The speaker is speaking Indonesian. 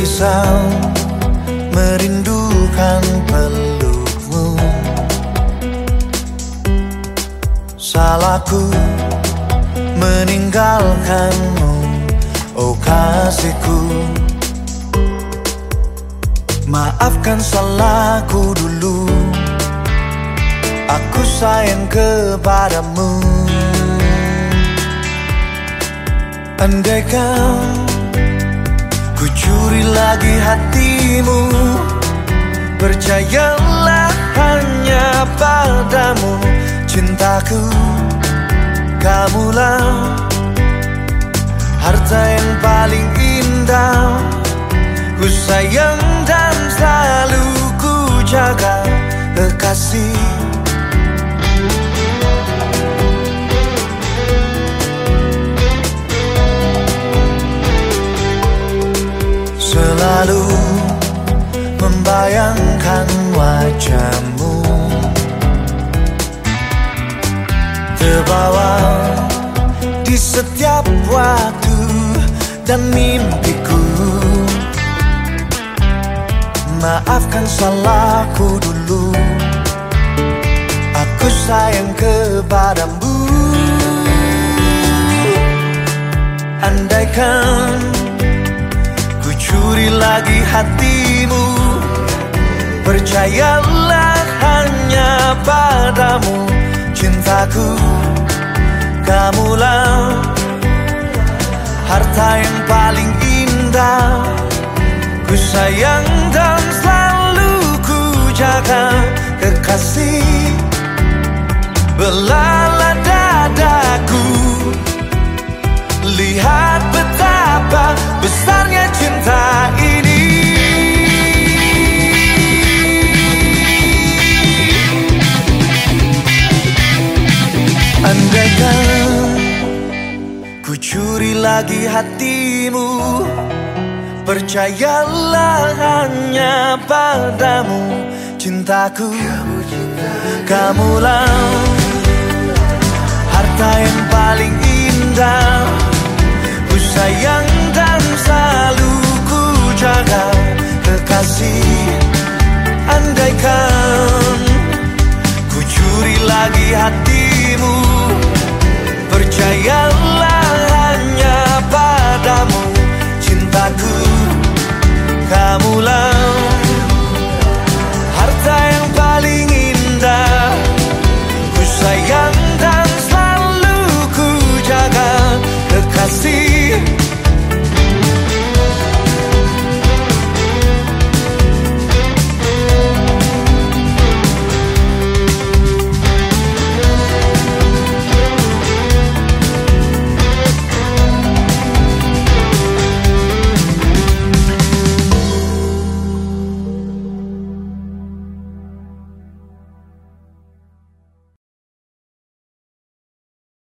Gelisah merindukan pelukmu. Salahku meninggalkanmu Oh kasihku. Maafkan salahku dulu Aku sayang kepadamu. Andaikan Ku curi lagi hatimu. Percayalah hanya padamu. Cintaku Kamulah Harta yang paling indah. Ku sayang Selalu membayangkan wajahmu. Terbawa di setiap waktu dan mimpiku. Maafkan salahku dulu. Aku sayang kepadamu. Andaikan curi lagi hatimu. Percayalah hanya padamu. Cintaku Kamulah Harta yang paling indah. Ku sayang dan selalu ku jaga Kekasih. Belala andaikan Ku curi lagi hatimu. Percayalah hanya padamu. Cintaku Kamu Kamulah Harta yang paling indah. Ku sayang dan selalu ku jaga Kekasih. Andaikan Ku curi lagi hatimu. regaló